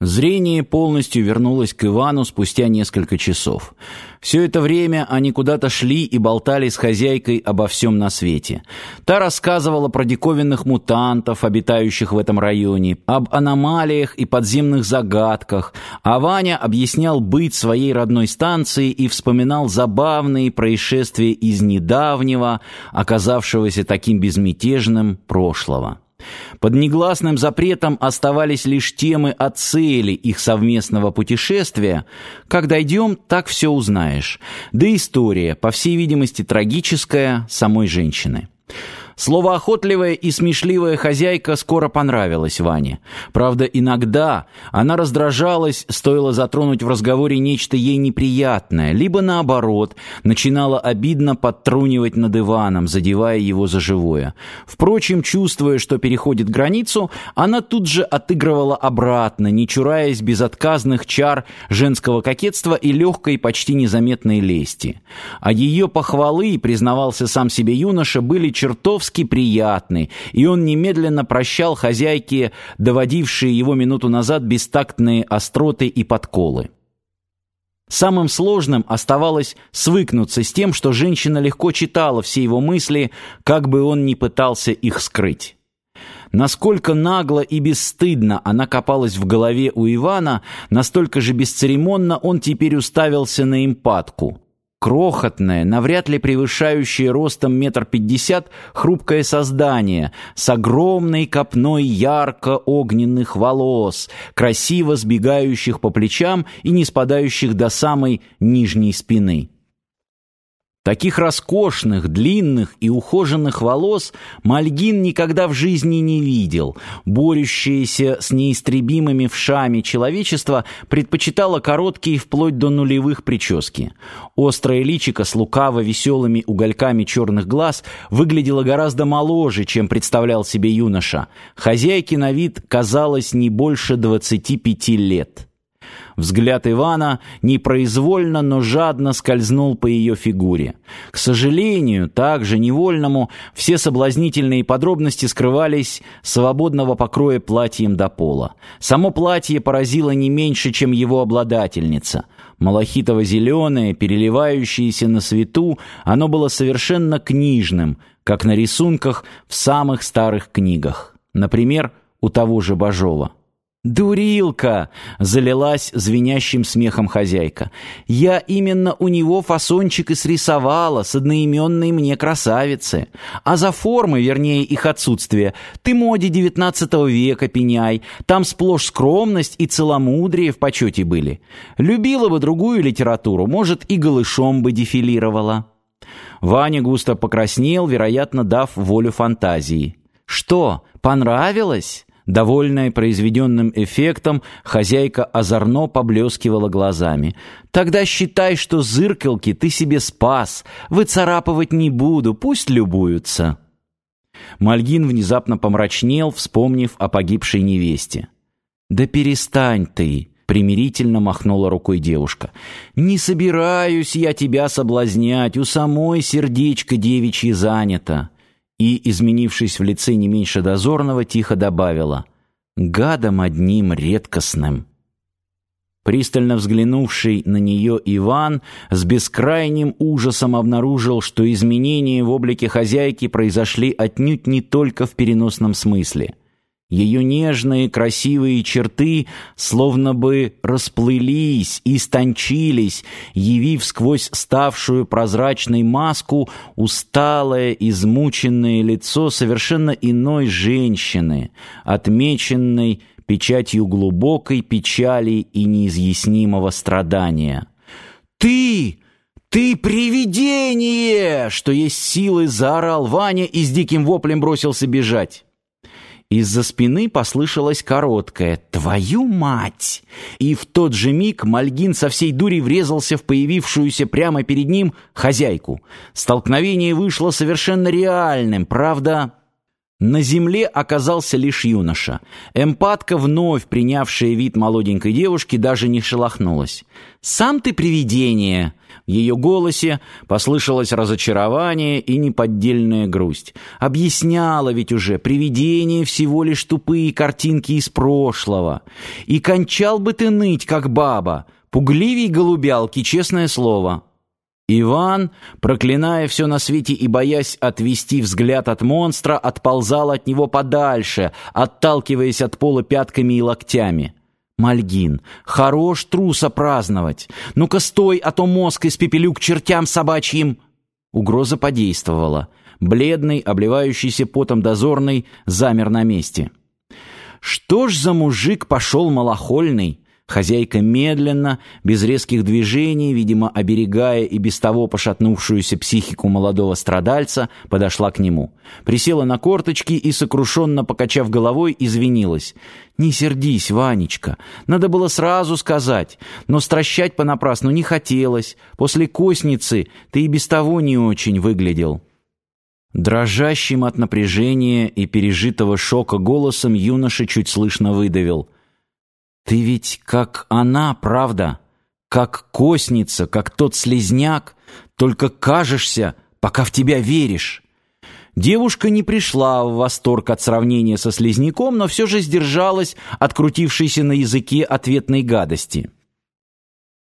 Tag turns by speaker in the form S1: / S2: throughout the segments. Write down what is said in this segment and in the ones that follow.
S1: Зрение полностью вернулось к Ивану спустя несколько часов. Все это время они куда-то шли и болтали с хозяйкой обо всем на свете. Та рассказывала про диковинных мутантов, обитающих в этом районе, об аномалиях и подземных загадках, а Ваня объяснял быт своей родной станции и вспоминал забавные происшествия из недавнего, оказавшегося таким безмятежным, прошлого. Под негласным запретом оставались лишь темы о цели их совместного путешествия. Как дойдем, так все узнаешь. Да история, по всей видимости, трагическая, самой женщины. Словоохотливая и смешливая хозяйка скоро понравилась Ване. Правда, иногда она раздражалась, стоило затронуть в разговоре нечто ей неприятное, либо наоборот, начинала обидно подтрунивать над Иваном, задевая его за живое. Впрочем, чувствуя, что переходит границу, она тут же отыгрывала обратно, не чураясь безотказных чар женского кокетства и легкой, почти незаметной лести. А ее похвалы, признавался сам себе юноша, были чертов чертовски приятный, и он немедленно прощал хозяйке, доводившие его минуту назад бестактные остроты и подколы. Самым сложным оставалось свыкнуться с тем, что женщина легко читала все его мысли, как бы он ни пытался их скрыть. Насколько нагло и бесстыдно она копалась в голове у Ивана, настолько же бесцеремонно он теперь уставился на импатку крохотное, навряд ли превышающее ростом метр пятьдесят, хрупкое создание с огромной копной ярко-огненных волос, красиво сбегающих по плечам и не спадающих до самой нижней спины. Таких роскошных, длинных и ухоженных волос Мальгин никогда в жизни не видел. Борющееся с неистребимыми вшами человечество предпочитало короткие вплоть до нулевых прически. Острое личико с лукаво-веселыми угольками черных глаз выглядело гораздо моложе, чем представлял себе юноша. Хозяйке на вид казалось не больше двадцати пяти лет. Взгляд Ивана непроизвольно, но жадно скользнул по ее фигуре. К сожалению, также невольному, все соблазнительные подробности скрывались свободного покроя платьем до пола. Само платье поразило не меньше, чем его обладательница. Малахитово-зеленое, переливающееся на свету, оно было совершенно книжным, как на рисунках в самых старых книгах. Например, у того же Бажова. «Дурилка!» — залилась звенящим смехом хозяйка. «Я именно у него фасончик и срисовала с одноименной мне красавицы. А за формы, вернее их отсутствие, ты моде девятнадцатого века пеняй. Там сплошь скромность и целомудрие в почете были. Любила бы другую литературу, может, и голышом бы дефилировала». Ваня густо покраснел, вероятно, дав волю фантазии. «Что, понравилось?» Довольная произведенным эффектом, хозяйка озорно поблескивала глазами. «Тогда считай, что зыркалки ты себе спас. Выцарапывать не буду, пусть любуются». Мальгин внезапно помрачнел, вспомнив о погибшей невесте. «Да перестань ты!» — примирительно махнула рукой девушка. «Не собираюсь я тебя соблазнять, у самой сердечко девичье занято» и, изменившись в лице не меньше дозорного, тихо добавила «Гадом одним редкостным». Пристально взглянувший на нее Иван с бескрайним ужасом обнаружил, что изменения в облике хозяйки произошли отнюдь не только в переносном смысле – ее нежные, красивые черты словно бы расплылись, истончились, явив сквозь ставшую прозрачной маску усталое, измученное лицо совершенно иной женщины, отмеченной печатью глубокой печали и неизъяснимого страдания. «Ты!» «Ты привидение!» Что есть силы, заорал Ваня и с диким воплем бросился бежать. Из-за спины послышалось короткое «Твою мать!» И в тот же миг Мальгин со всей дури врезался в появившуюся прямо перед ним хозяйку. Столкновение вышло совершенно реальным, правда... На земле оказался лишь юноша. Эмпатка, вновь принявшая вид молоденькой девушки, даже не шелохнулась. «Сам ты привидение!» В ее голосе послышалось разочарование и неподдельная грусть. Объясняла ведь уже, привидение всего лишь тупые картинки из прошлого. И кончал бы ты ныть, как баба, пугливей голубялки, честное слово. Иван, проклиная все на свете и боясь отвести взгляд от монстра, отползал от него подальше, отталкиваясь от пола пятками и локтями. Мальгин, хорош труса праздновать. Ну-ка стой, а то мозг испепелю к чертям собачьим. Угроза подействовала. Бледный, обливающийся потом дозорный, замер на месте. Что ж за мужик пошел малохольный? Хозяйка медленно, без резких движений, видимо, оберегая и без того пошатнувшуюся психику молодого страдальца, подошла к нему. Присела на корточки и, сокрушенно покачав головой, извинилась. «Не сердись, Ванечка. Надо было сразу сказать. Но стращать понапрасну не хотелось. После косницы ты и без того не очень выглядел». Дрожащим от напряжения и пережитого шока голосом юноша чуть слышно выдавил. Ты ведь как она, правда? Как косница, как тот слезняк, только кажешься, пока в тебя веришь. Девушка не пришла в восторг от сравнения со слизняком, но все же сдержалась от крутившейся на языке ответной гадости.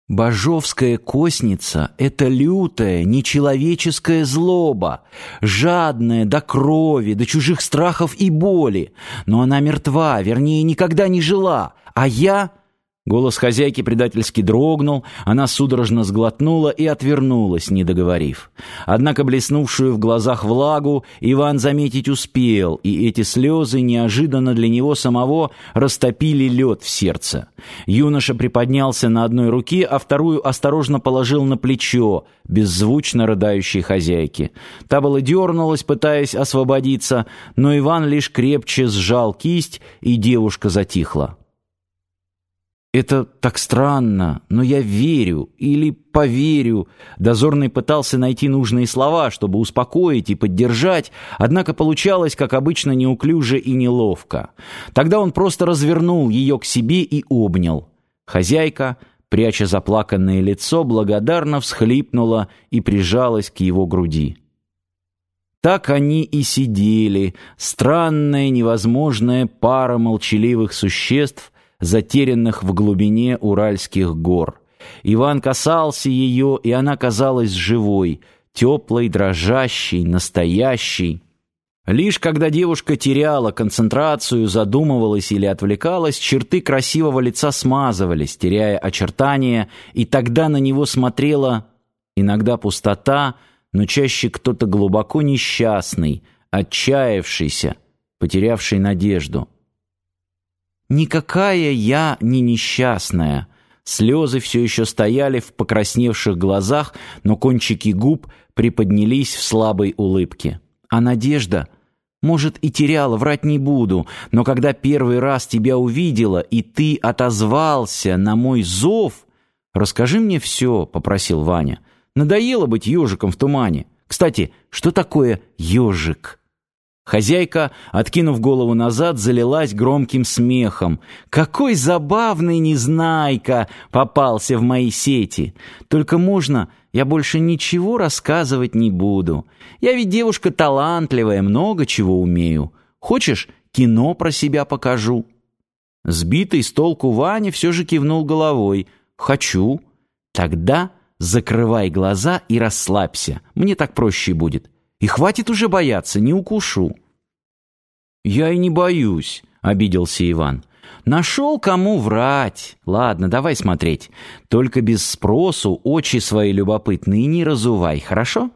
S1: Божовская косница — это лютая, нечеловеческая злоба, жадная до крови, до чужих страхов и боли. Но она мертва, вернее, никогда не жила, а я... Голос хозяйки предательски дрогнул, она судорожно сглотнула и отвернулась, не договорив. Однако блеснувшую в глазах влагу Иван заметить успел, и эти слезы неожиданно для него самого растопили лед в сердце. Юноша приподнялся на одной руке, а вторую осторожно положил на плечо беззвучно рыдающей хозяйки. Та была дернулась, пытаясь освободиться, но Иван лишь крепче сжал кисть, и девушка затихла. Это так странно, но я верю или поверю. Дозорный пытался найти нужные слова, чтобы успокоить и поддержать, однако получалось, как обычно, неуклюже и неловко. Тогда он просто развернул ее к себе и обнял. Хозяйка, пряча заплаканное лицо, благодарно всхлипнула и прижалась к его груди. Так они и сидели, странная невозможная пара молчаливых существ, затерянных в глубине Уральских гор. Иван касался ее, и она казалась живой, теплой, дрожащей, настоящей. Лишь когда девушка теряла концентрацию, задумывалась или отвлекалась, черты красивого лица смазывались, теряя очертания, и тогда на него смотрела иногда пустота, но чаще кто-то глубоко несчастный, отчаявшийся, потерявший надежду. Никакая я не несчастная. Слезы все еще стояли в покрасневших глазах, но кончики губ приподнялись в слабой улыбке. А надежда, может, и теряла, врать не буду, но когда первый раз тебя увидела, и ты отозвался на мой зов, расскажи мне все, попросил Ваня. Надоело быть ежиком в тумане. Кстати, что такое ежик? Хозяйка, откинув голову назад, залилась громким смехом. «Какой забавный незнайка попался в мои сети! Только можно, я больше ничего рассказывать не буду. Я ведь девушка талантливая, много чего умею. Хочешь, кино про себя покажу?» Сбитый с толку Ваня все же кивнул головой. «Хочу». «Тогда закрывай глаза и расслабься. Мне так проще будет». И хватит уже бояться, не укушу». «Я и не боюсь», — обиделся Иван. «Нашел кому врать. Ладно, давай смотреть. Только без спросу очи свои любопытные не разувай, хорошо?»